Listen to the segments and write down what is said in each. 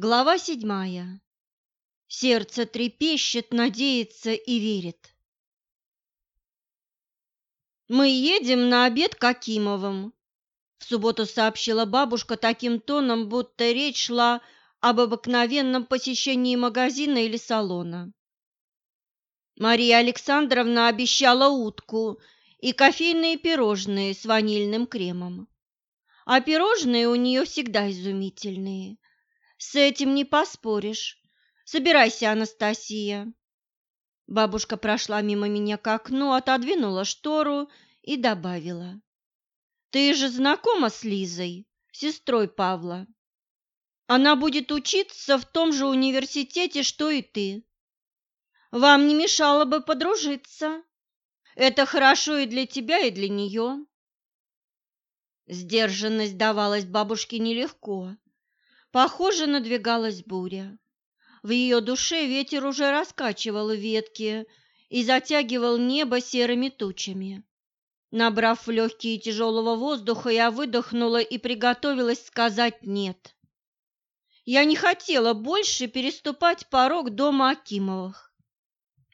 Глава седьмая. Сердце трепещет, надеется и верит. «Мы едем на обед к Акимовым», — в субботу сообщила бабушка таким тоном, будто речь шла об обыкновенном посещении магазина или салона. Мария Александровна обещала утку и кофейные пирожные с ванильным кремом. А пирожные у нее всегда изумительные. С этим не поспоришь. Собирайся, Анастасия. Бабушка прошла мимо меня к окну, отодвинула штору и добавила. Ты же знакома с Лизой, сестрой Павла. Она будет учиться в том же университете, что и ты. Вам не мешало бы подружиться. Это хорошо и для тебя, и для нее. Сдержанность давалась бабушке нелегко. Похоже, надвигалась буря. В ее душе ветер уже раскачивал ветки и затягивал небо серыми тучами. Набрав в легкие тяжелого воздуха, я выдохнула и приготовилась сказать «нет». Я не хотела больше переступать порог дома Акимовых.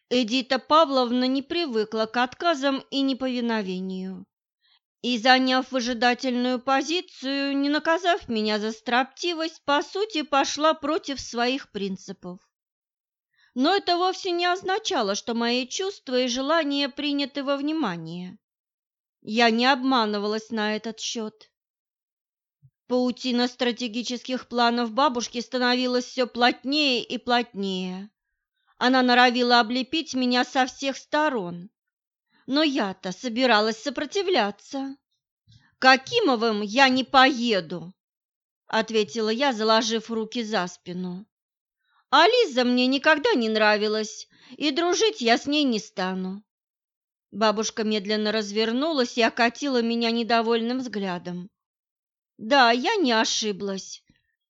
Эдита Павловна не привыкла к отказам и неповиновению и, заняв выжидательную позицию, не наказав меня за строптивость, по сути, пошла против своих принципов. Но это вовсе не означало, что мои чувства и желания приняты во внимание. Я не обманывалась на этот счет. Паутина стратегических планов бабушки становилась все плотнее и плотнее. Она норовила облепить меня со всех сторон но я-то собиралась сопротивляться. «Какимовым я не поеду», — ответила я, заложив руки за спину. «А мне никогда не нравилась, и дружить я с ней не стану». Бабушка медленно развернулась и окатила меня недовольным взглядом. Да, я не ошиблась.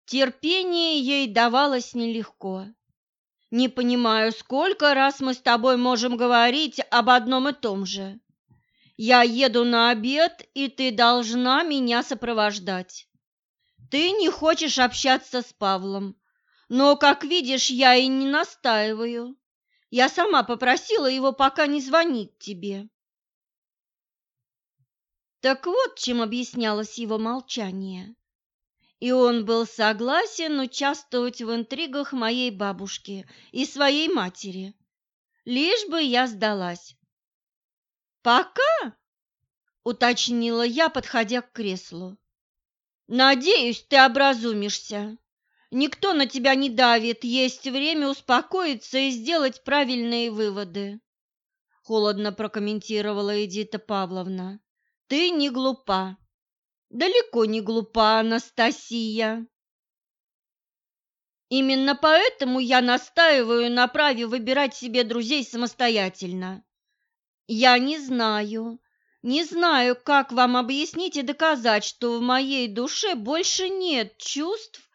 Терпение ей давалось нелегко. Не понимаю, сколько раз мы с тобой можем говорить об одном и том же. Я еду на обед, и ты должна меня сопровождать. Ты не хочешь общаться с Павлом, но, как видишь, я и не настаиваю. Я сама попросила его пока не звонить тебе. Так вот, чем объяснялось его молчание и он был согласен участвовать в интригах моей бабушки и своей матери, лишь бы я сдалась. «Пока?» — уточнила я, подходя к креслу. «Надеюсь, ты образумишься. Никто на тебя не давит, есть время успокоиться и сделать правильные выводы», — холодно прокомментировала Эдита Павловна. «Ты не глупа далеко не глупа Анастасия. Именно поэтому я настаиваю на праве выбирать себе друзей самостоятельно. Я не знаю, не знаю, как вам объяснить и доказать, что в моей душе больше нет чувств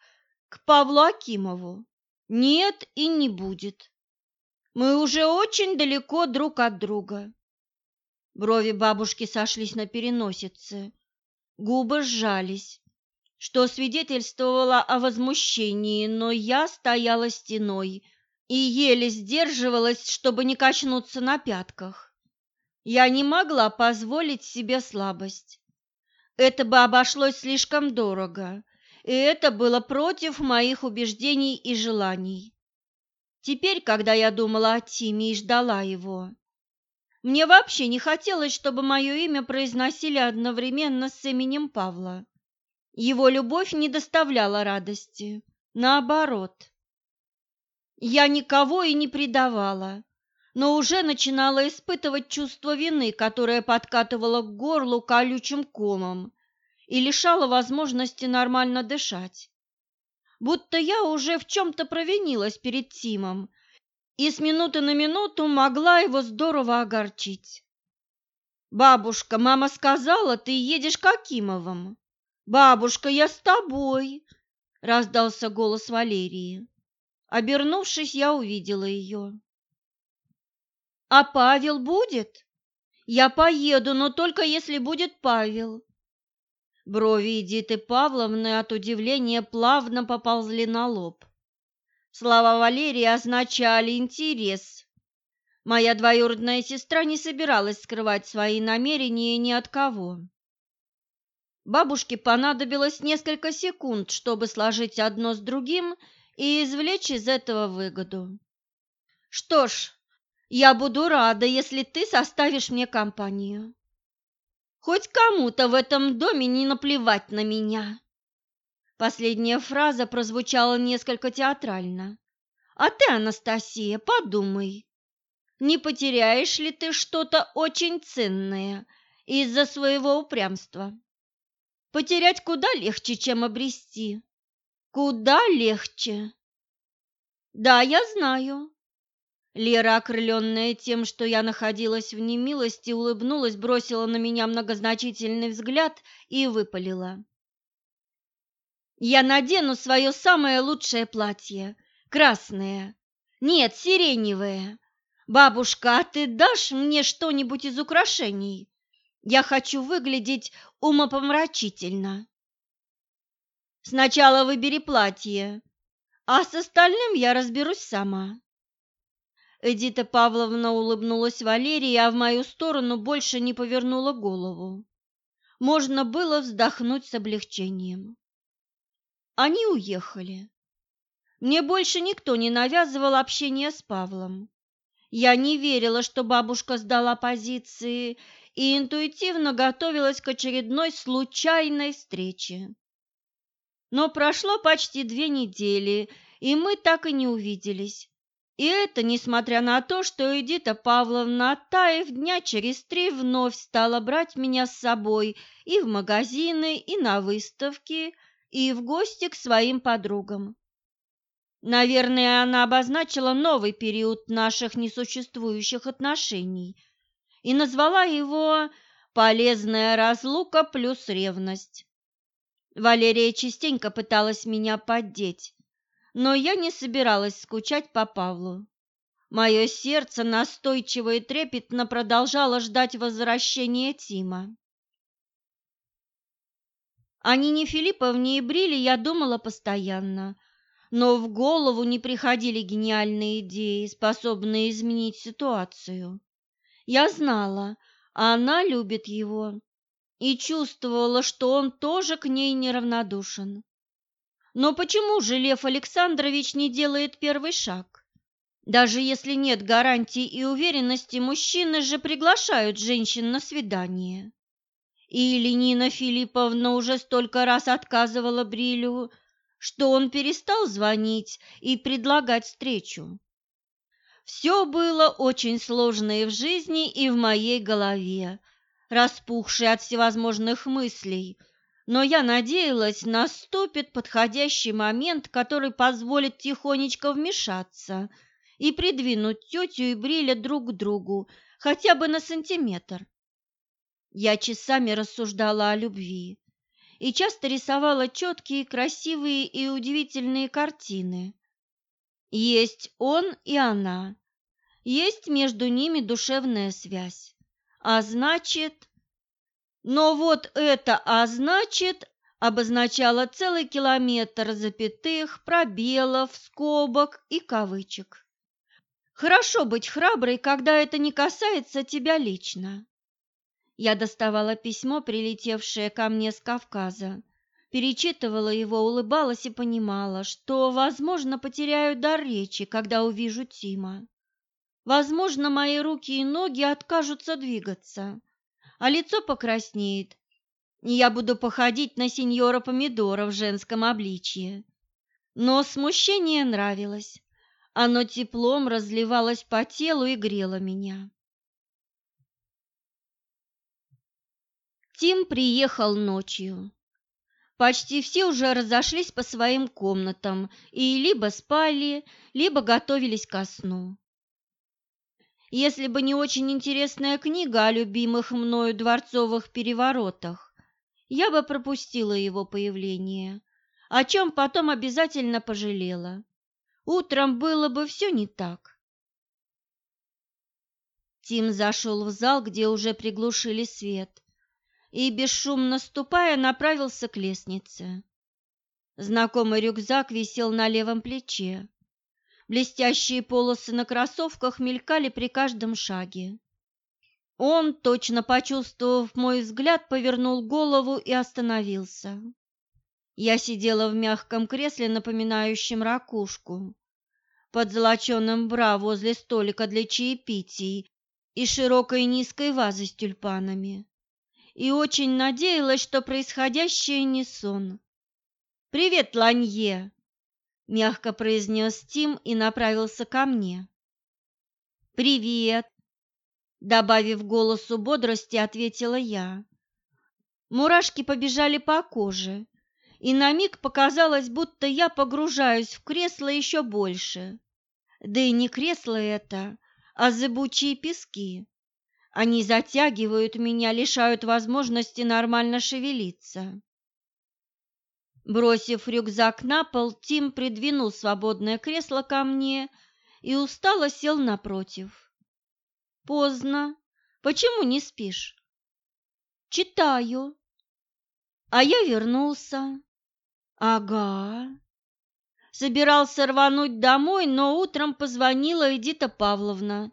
к Павлу Акимову. Нет и не будет. Мы уже очень далеко друг от друга. Брови бабушки сошлись на переносице. Губы сжались, что свидетельствовало о возмущении, но я стояла стеной и еле сдерживалась, чтобы не качнуться на пятках. Я не могла позволить себе слабость. Это бы обошлось слишком дорого, и это было против моих убеждений и желаний. Теперь, когда я думала о Тиме и ждала его, мне вообще не хотелось, чтобы мое имя произносили одновременно с именем Павла. Его любовь не доставляла радости, наоборот. Я никого и не предавала, но уже начинала испытывать чувство вины, которое подкатывало к горлу колючим комом и лишало возможности нормально дышать. Будто я уже в чем-то провинилась перед Тимом и с минуты на минуту могла его здорово огорчить. «Бабушка, мама сказала, ты едешь к Акимовым». «Бабушка, я с тобой!» — раздался голос Валерии. Обернувшись, я увидела ее. «А Павел будет?» «Я поеду, но только если будет Павел». Брови Эдиты Павловны от удивления плавно поползли на лоб. Слова Валерии означали интерес. Моя двоюродная сестра не собиралась скрывать свои намерения ни от кого. Бабушке понадобилось несколько секунд, чтобы сложить одно с другим и извлечь из этого выгоду. «Что ж, я буду рада, если ты составишь мне компанию. Хоть кому-то в этом доме не наплевать на меня». Последняя фраза прозвучала несколько театрально. «А ты, Анастасия, подумай, не потеряешь ли ты что-то очень ценное из-за своего упрямства?» Потерять куда легче, чем обрести. Куда легче. Да, я знаю. Лера, окрыленная тем, что я находилась в немилости, улыбнулась, бросила на меня многозначительный взгляд и выпалила. Я надену свое самое лучшее платье, красное. Нет, сиреневое. Бабушка, а ты дашь мне что-нибудь из украшений? Я хочу выглядеть умопомрачительно. Сначала выбери платье, а с остальным я разберусь сама. Эдита Павловна улыбнулась Валерии, а в мою сторону больше не повернула голову. Можно было вздохнуть с облегчением. Они уехали. Мне больше никто не навязывал общение с Павлом. Я не верила, что бабушка сдала позиции и интуитивно готовилась к очередной случайной встрече. Но прошло почти две недели, и мы так и не увиделись. И это несмотря на то, что Эдита Павловна, оттаив дня через три, вновь стала брать меня с собой и в магазины, и на выставки, и в гости к своим подругам. Наверное, она обозначила новый период наших несуществующих отношений – и назвала его «полезная разлука плюс ревность». Валерия частенько пыталась меня поддеть, но я не собиралась скучать по Павлу. Мое сердце настойчиво и трепетно продолжало ждать возвращения Тима. О Нине Филипповне и Бриле я думала постоянно, но в голову не приходили гениальные идеи, способные изменить ситуацию. Я знала, она любит его и чувствовала, что он тоже к ней неравнодушен. Но почему же Лев Александрович не делает первый шаг? Даже если нет гарантий и уверенности, мужчины же приглашают женщин на свидание. Или Нина Филипповна уже столько раз отказывала Брилю, что он перестал звонить и предлагать встречу. Все было очень сложное в жизни и в моей голове, распухшей от всевозможных мыслей, но я надеялась, наступит подходящий момент, который позволит тихонечко вмешаться и придвинуть тетю и Бриля друг к другу, хотя бы на сантиметр. Я часами рассуждала о любви и часто рисовала четкие, красивые и удивительные картины. Есть он и она, есть между ними душевная связь. А значит... Но вот это «а значит» обозначало целый километр запятых, пробелов, скобок и кавычек. Хорошо быть храброй, когда это не касается тебя лично. Я доставала письмо, прилетевшее ко мне с Кавказа, перечитывала его, улыбалась и понимала, что, возможно, потеряю дар речи, когда увижу Тима. Возможно, мои руки и ноги откажутся двигаться, а лицо покраснеет, и я буду походить на сеньора Помидора в женском обличье. Но смущение нравилось. Оно теплом разливалось по телу и грело меня. Тим приехал ночью. Почти все уже разошлись по своим комнатам и либо спали, либо готовились ко сну. Если бы не очень интересная книга о любимых мною дворцовых переворотах, я бы пропустила его появление, о чем потом обязательно пожалела. Утром было бы все не так. Тим зашел в зал, где уже приглушили свет, и, бесшумно ступая, направился к лестнице. Знакомый рюкзак висел на левом плече. Блестящие полосы на кроссовках мелькали при каждом шаге. Он, точно почувствовав мой взгляд, повернул голову и остановился. Я сидела в мягком кресле, напоминающем ракушку, под золоченым бра возле столика для чаепитий и широкой низкой вазы с тюльпанами, и очень надеялась, что происходящее не сон. «Привет, Ланье!» – мягко произнес Тим и направился ко мне. «Привет!» – добавив голосу бодрости, ответила я. Мурашки побежали по коже, и на миг показалось, будто я погружаюсь в кресло еще больше. Да и не кресло это, а зыбучие пески. Они затягивают меня, лишают возможности нормально шевелиться. Бросив рюкзак на пол, Тим придвинул свободное кресло ко мне и устало сел напротив. «Поздно. Почему не спишь?» «Читаю». «А я вернулся». «Ага». Собирался рвануть домой, но утром позвонила Эдита Павловна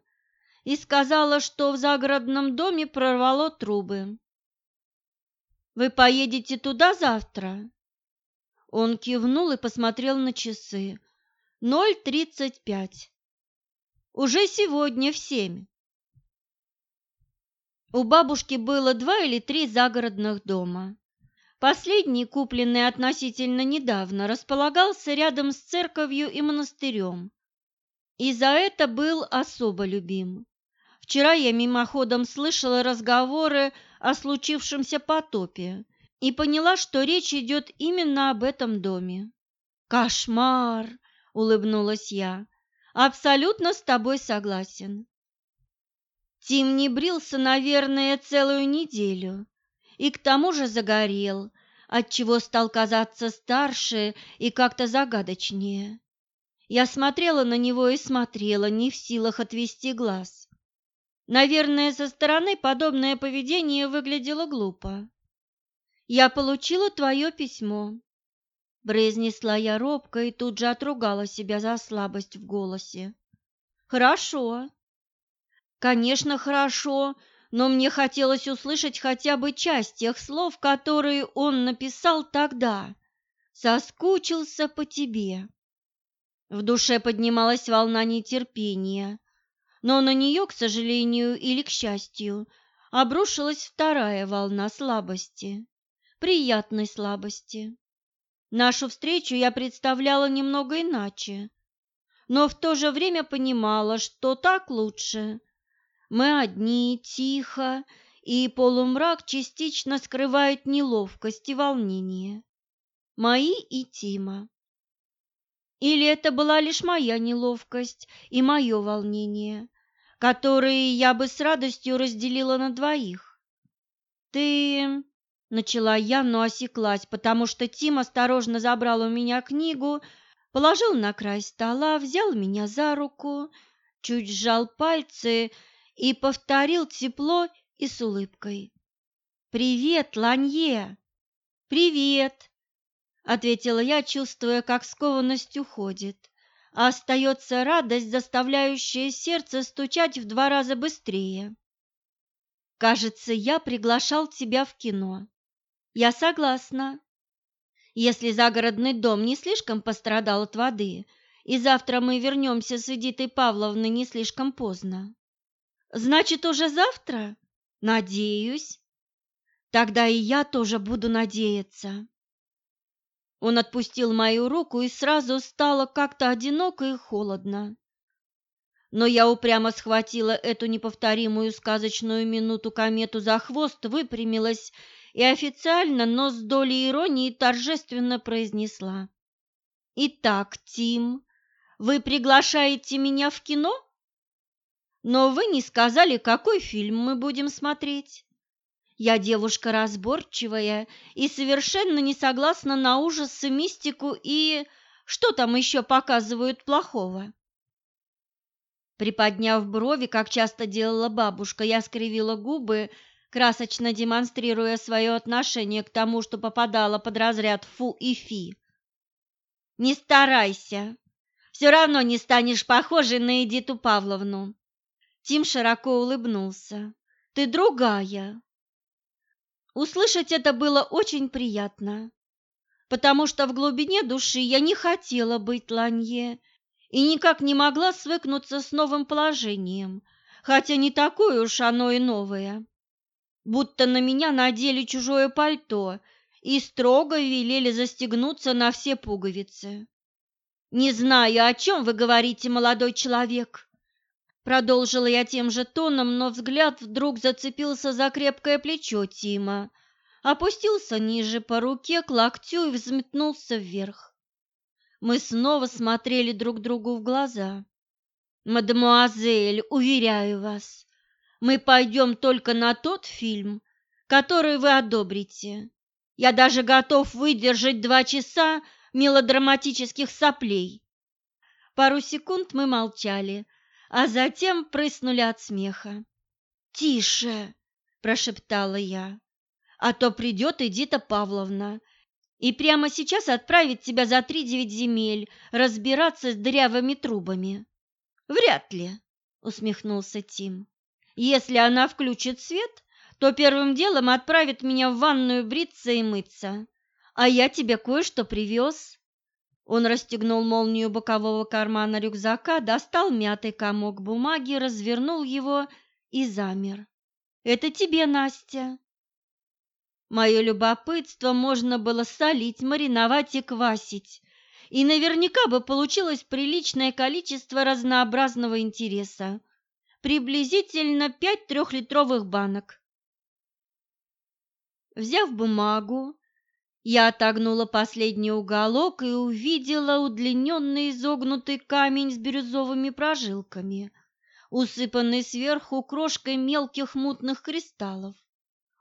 и сказала, что в загородном доме прорвало трубы. «Вы поедете туда завтра?» Он кивнул и посмотрел на часы. Ноль тридцать пять. Уже сегодня в семь. У бабушки было два или три загородных дома. Последний, купленный относительно недавно, располагался рядом с церковью и монастырем. И за это был особо любим. Вчера я мимоходом слышала разговоры о случившемся потопе и поняла, что речь идет именно об этом доме. «Кошмар!» — улыбнулась я. «Абсолютно с тобой согласен». Тим не брился, наверное, целую неделю, и к тому же загорел, отчего стал казаться старше и как-то загадочнее. Я смотрела на него и смотрела, не в силах отвести глаз. Наверное, со стороны подобное поведение выглядело глупо. «Я получила твое письмо», – произнесла я робко и тут же отругала себя за слабость в голосе. «Хорошо». «Конечно, хорошо, но мне хотелось услышать хотя бы часть тех слов, которые он написал тогда. Соскучился по тебе». В душе поднималась волна нетерпения, но на нее, к сожалению или к счастью, обрушилась вторая волна слабости приятной слабости. Нашу встречу я представляла немного иначе, но в то же время понимала, что так лучше. Мы одни, тихо, и полумрак частично скрывает неловкость и волнение. Мои и Тима. Или это была лишь моя неловкость и мое волнение, которые я бы с радостью разделила на двоих? Ты Начала я, но осеклась, потому что Тим осторожно забрал у меня книгу, положил на край стола, взял меня за руку, чуть сжал пальцы и повторил тепло и с улыбкой. «Привет, Ланье!» «Привет!» — ответила я, чувствуя, как скованность уходит, а остается радость, заставляющая сердце стучать в два раза быстрее. «Кажется, я приглашал тебя в кино». Я согласна. Если загородный дом не слишком пострадал от воды, и завтра мы вернемся с Эдитой Павловной не слишком поздно. Значит, уже завтра? Надеюсь. Тогда и я тоже буду надеяться. Он отпустил мою руку, и сразу стало как-то одиноко и холодно. Но я упрямо схватила эту неповторимую сказочную минуту комету за хвост, выпрямилась и официально, но с долей иронии торжественно произнесла. «Итак, Тим, вы приглашаете меня в кино? Но вы не сказали, какой фильм мы будем смотреть. Я девушка разборчивая и совершенно не согласна на ужасы, мистику и... Что там еще показывают плохого?» Приподняв брови, как часто делала бабушка, я скривила губы, красочно демонстрируя свое отношение к тому, что попадало под разряд фу и фи. «Не старайся!» – все равно не станешь похожей на Эдиту Павловну. Тим широко улыбнулся. Ты другая. Услышать это было очень приятно, потому что в глубине души я не хотела быть Ланье и никак не могла свыкнуться с новым положением, хотя не такое уж оно и новое. Будто на меня надели чужое пальто и строго велели застегнуться на все пуговицы. «Не знаю, о чем вы говорите, молодой человек», Продолжила я тем же тоном, но взгляд вдруг зацепился за крепкое плечо Тима, опустился ниже по руке к локтю и взметнулся вверх. Мы снова смотрели друг другу в глаза. «Мадемуазель, уверяю вас, мы пойдем только на тот фильм, который вы одобрите. Я даже готов выдержать два часа мелодраматических соплей». Пару секунд мы молчали, а затем прыснули от смеха. «Тише!» – прошептала я. «А то придет Эдита Павловна и прямо сейчас отправит тебя за три девять земель разбираться с дырявыми трубами». «Вряд ли», – усмехнулся Тим. «Если она включит свет, то первым делом отправит меня в ванную бриться и мыться. А я тебе кое-что привез». Он расстегнул молнию бокового кармана рюкзака, достал мятый комок бумаги, развернул его и замер. «Это тебе, Настя!» Мое любопытство можно было солить, мариновать и квасить, и наверняка бы получилось приличное количество разнообразного интереса. Приблизительно пять трехлитровых банок. Взяв бумагу, я отогнула последний уголок и увидела удлиненный изогнутый камень с бирюзовыми прожилками, усыпанный сверху крошкой мелких мутных кристаллов.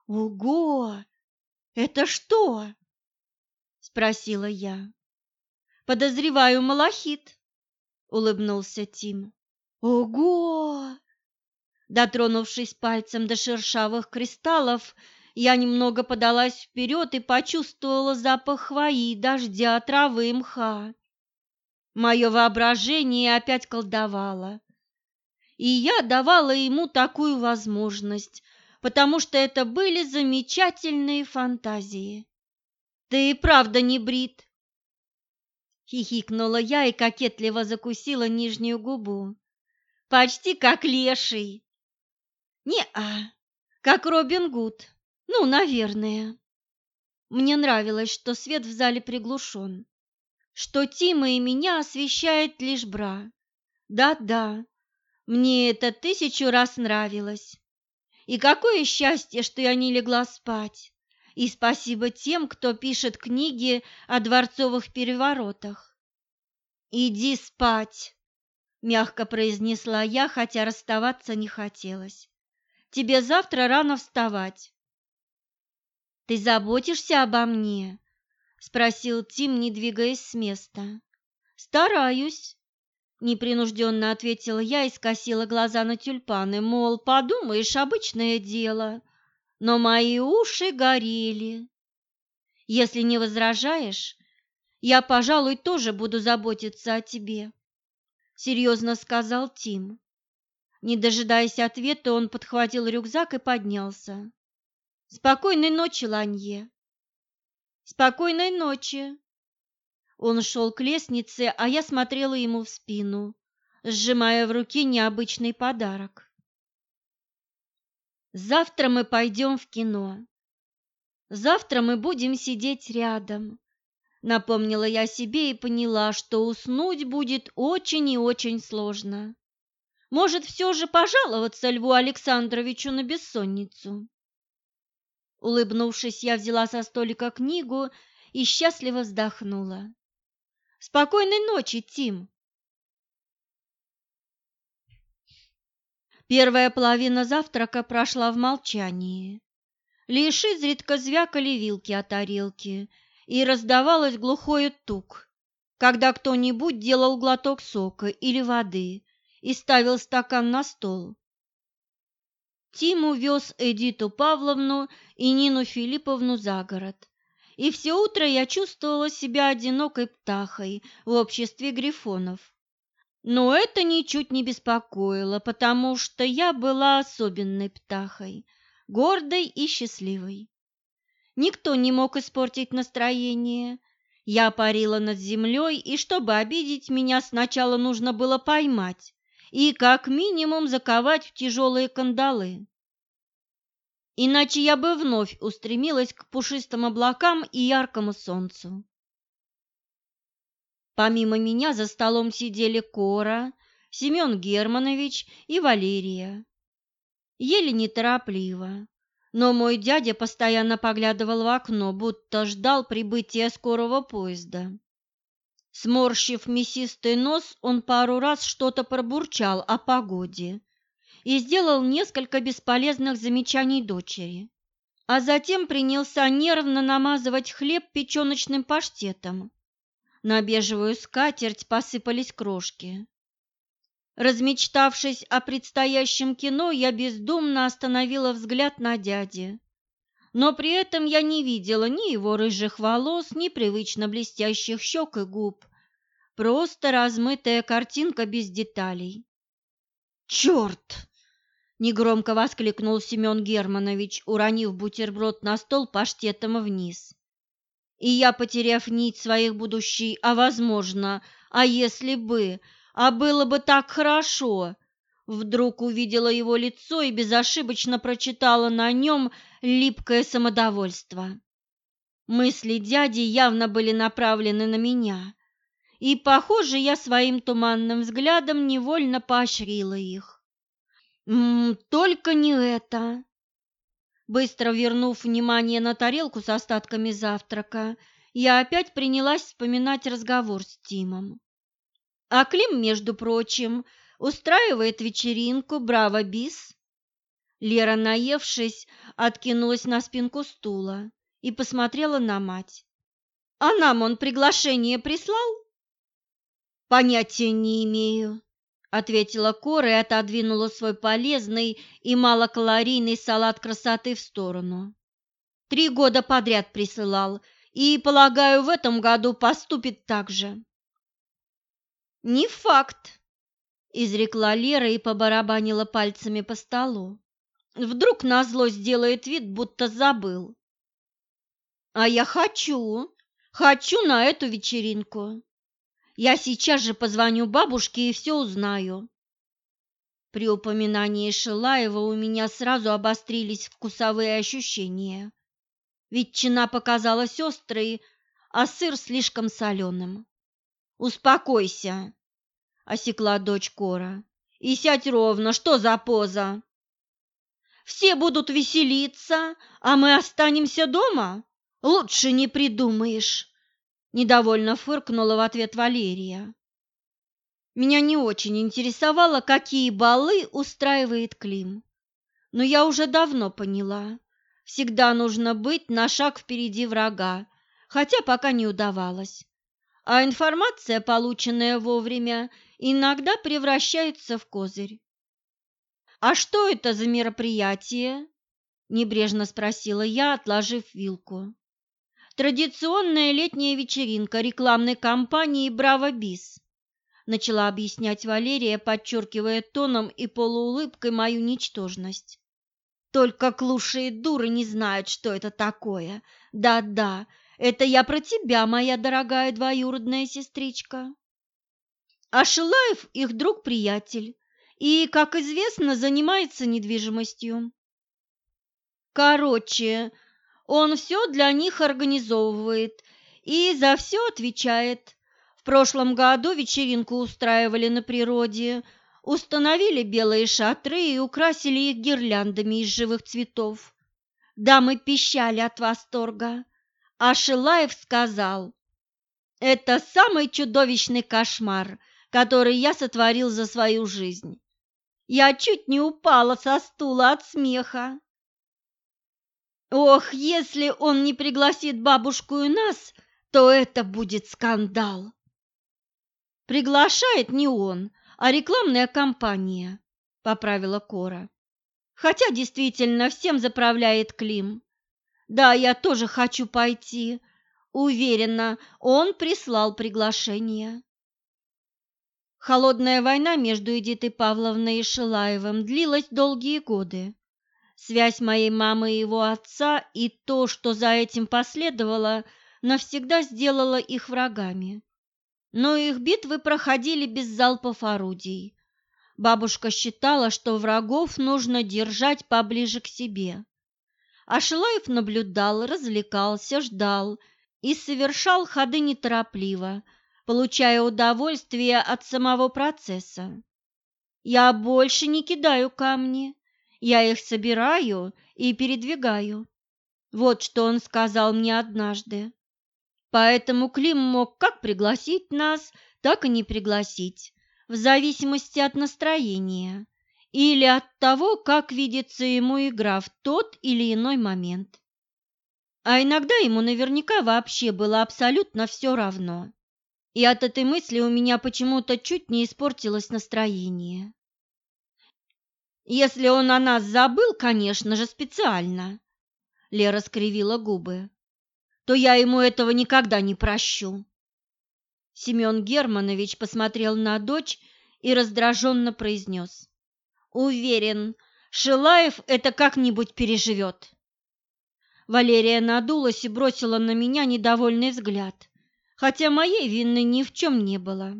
«Ого! Это что?» — спросила я. «Подозреваю малахит», — улыбнулся Тим. «Ого!» Дотронувшись пальцем до шершавых кристаллов, я немного подалась вперед и почувствовала запах хвои, дождя, травы и мха. Мое воображение опять колдовало. И я давала ему такую возможность, потому что это были замечательные фантазии. «Ты и правда не брит!» Хихикнула я и кокетливо закусила нижнюю губу. «Почти как леший!» «Не-а, как Робин Гуд!» Ну, наверное. Мне нравилось, что свет в зале приглушен, что Тима и меня освещает лишь бра. Да-да, мне это тысячу раз нравилось. И какое счастье, что я не легла спать. И спасибо тем, кто пишет книги о дворцовых переворотах. «Иди спать», — мягко произнесла я, хотя расставаться не хотелось. «Тебе завтра рано вставать. «Ты заботишься обо мне?» – спросил Тим, не двигаясь с места. «Стараюсь», – непринужденно ответила я и скосила глаза на тюльпаны, мол, подумаешь, обычное дело. Но мои уши горели. «Если не возражаешь, я, пожалуй, тоже буду заботиться о тебе», – серьезно сказал Тим. Не дожидаясь ответа, он подхватил рюкзак и поднялся. Спокойной ночи, Ланье. Спокойной ночи. Он шел к лестнице, а я смотрела ему в спину, сжимая в руке необычный подарок. Завтра мы пойдем в кино. Завтра мы будем сидеть рядом. Напомнила я себе и поняла, что уснуть будет очень и очень сложно. Может, все же пожаловаться Льву Александровичу на бессонницу? Улыбнувшись, я взяла со столика книгу и счастливо вздохнула. Спокойной ночи, Тим. Первая половина завтрака прошла в молчании. Лишь изредка звякали вилки о тарелки, и раздавалось глухое тук, когда кто-нибудь делал глоток сока или воды и ставил стакан на стол. Тим увез Эдиту Павловну и Нину Филипповну за город. И все утро я чувствовала себя одинокой птахой в обществе грифонов. Но это ничуть не беспокоило, потому что я была особенной птахой, гордой и счастливой. Никто не мог испортить настроение. Я парила над землей, и чтобы обидеть меня, сначала нужно было поймать и как минимум заковать в тяжелые кандалы. Иначе я бы вновь устремилась к пушистым облакам и яркому солнцу. Помимо меня за столом сидели Кора, Семен Германович и Валерия. Ели неторопливо, но мой дядя постоянно поглядывал в окно, будто ждал прибытия скорого поезда. Сморщив мясистый нос, он пару раз что-то пробурчал о погоде и сделал несколько бесполезных замечаний дочери, а затем принялся нервно намазывать хлеб печеночным паштетом. На бежевую скатерть посыпались крошки. Размечтавшись о предстоящем кино, я бездумно остановила взгляд на дяди. Но при этом я не видела ни его рыжих волос, ни привычно блестящих щек и губ. Просто размытая картинка без деталей. «Черт!» – негромко воскликнул Семен Германович, уронив бутерброд на стол паштетом вниз. И я, потеряв нить своих будущей, а возможно, а если бы, а было бы так хорошо. Вдруг увидела его лицо и безошибочно прочитала на нем липкое самодовольство. Мысли дяди явно были направлены на меня, и, похоже, я своим туманным взглядом невольно поощрила их. «М -м, «Только не это!» Быстро вернув внимание на тарелку с остатками завтрака, я опять принялась вспоминать разговор с Тимом. А Клим, между прочим, устраивает вечеринку «Браво, бис!» Лера, наевшись, откинулась на спинку стула и посмотрела на мать. «А нам он приглашение прислал?» «Понятия не имею», — ответила Кора и отодвинула свой полезный и малокалорийный салат красоты в сторону. «Три года подряд присылал, и, полагаю, в этом году поступит так же». «Не факт», – изрекла Лера и побарабанила пальцами по столу. «Вдруг назло сделает вид, будто забыл». «А я хочу, хочу на эту вечеринку. Я сейчас же позвоню бабушке и все узнаю». При упоминании Шилаева у меня сразу обострились вкусовые ощущения. Ветчина показалась острой, а сыр слишком соленым. «Успокойся!» Осекла дочь Кора. И сядь ровно, что за поза? Все будут веселиться, а мы останемся дома? Лучше не придумаешь, недовольно фыркнула в ответ Валерия. Меня не очень интересовало, какие балы устраивает Клим. Но я уже давно поняла, всегда нужно быть на шаг впереди врага, хотя пока не удавалось. А информация, полученная вовремя, иногда превращается в козырь. «А что это за мероприятие?» – небрежно спросила я, отложив вилку. «Традиционная летняя вечеринка рекламной кампании «Браво Бис», – начала объяснять Валерия, подчеркивая тоном и полуулыбкой мою ничтожность. «Только клуши и дуры не знают, что это такое. Да-да, это я про тебя, моя дорогая двоюродная сестричка». А Шилаев их друг-приятель и, как известно, занимается недвижимостью. Короче, он все для них организовывает и за все отвечает. В прошлом году вечеринку устраивали на природе, установили белые шатры и украсили их гирляндами из живых цветов. Дамы пищали от восторга, а Шилаев сказал, «Это самый чудовищный кошмар, который я сотворил за свою жизнь. Я чуть не упала со стула от смеха. Ох, если он не пригласит бабушку и нас, то это будет скандал. Приглашает не он, а рекламная компания, поправила Кора. Хотя действительно всем заправляет Клим. Да, я тоже хочу пойти. Уверена, он прислал приглашение. Холодная война между Эдитой Павловной и Шилаевым длилась долгие годы. Связь моей мамы и его отца и то, что за этим последовало, навсегда сделало их врагами. Но их битвы проходили без залпов орудий. Бабушка считала, что врагов нужно держать поближе к себе. А Шилаев наблюдал, развлекался, ждал и совершал ходы неторопливо, получая удовольствие от самого процесса. Я больше не кидаю камни, я их собираю и передвигаю. Вот что он сказал мне однажды. Поэтому Клим мог как пригласить нас, так и не пригласить, в зависимости от настроения или от того, как видится ему игра в тот или иной момент. А иногда ему наверняка вообще было абсолютно все равно. И от этой мысли у меня почему-то чуть не испортилось настроение. Если он о нас забыл, конечно же, специально. Лера скривила губы. То я ему этого никогда не прощу. Семен Германович посмотрел на дочь и раздраженно произнес. Уверен, Шилаев это как-нибудь переживет. Валерия надулась и бросила на меня недовольный взгляд, хотя моей вины ни в чем не было.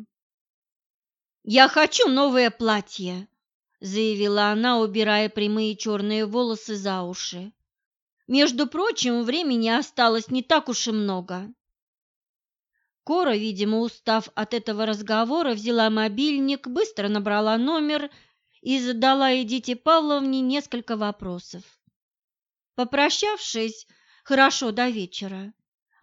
«Я хочу новое платье», — заявила она, убирая прямые черные волосы за уши. «Между прочим, времени осталось не так уж и много». Кора, видимо, устав от этого разговора, взяла мобильник, быстро набрала номер и задала Эдите Павловне несколько вопросов. Попрощавшись, хорошо до вечера,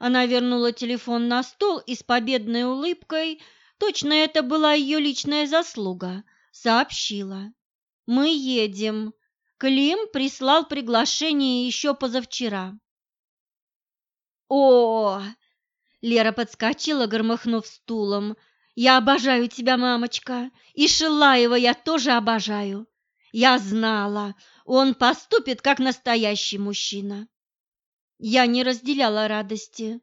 она вернула телефон на стол и с победной улыбкой, точно это была ее личная заслуга, сообщила. «Мы едем. Клим прислал приглашение еще позавчера». «О!» — Лера подскочила, громыхнув стулом. «Я обожаю тебя, мамочка, и Шилаева я тоже обожаю. Я знала, он поступит как настоящий мужчина. Я не разделяла радости,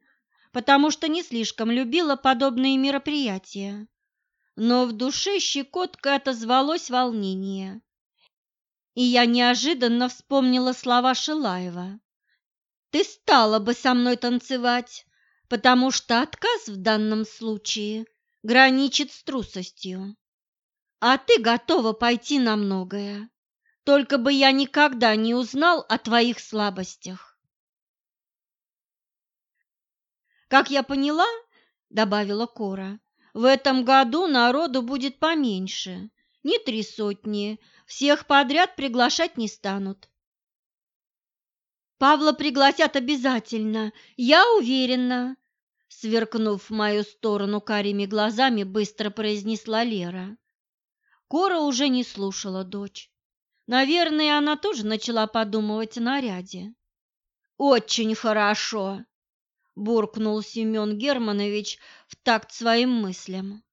потому что не слишком любила подобные мероприятия. Но в душе щекоткой отозвалось волнение. И я неожиданно вспомнила слова Шилаева. «Ты стала бы со мной танцевать, потому что отказ в данном случае граничит с трусостью. А ты готова пойти на многое. Только бы я никогда не узнал о твоих слабостях. Как я поняла, добавила Кора, в этом году народу будет поменьше, не три сотни, всех подряд приглашать не станут. Павла пригласят обязательно, я уверена, сверкнув в мою сторону карими глазами, быстро произнесла Лера. Кора уже не слушала дочь. Наверное, она тоже начала подумывать о наряде. «Очень хорошо!» – буркнул Семен Германович в такт своим мыслям.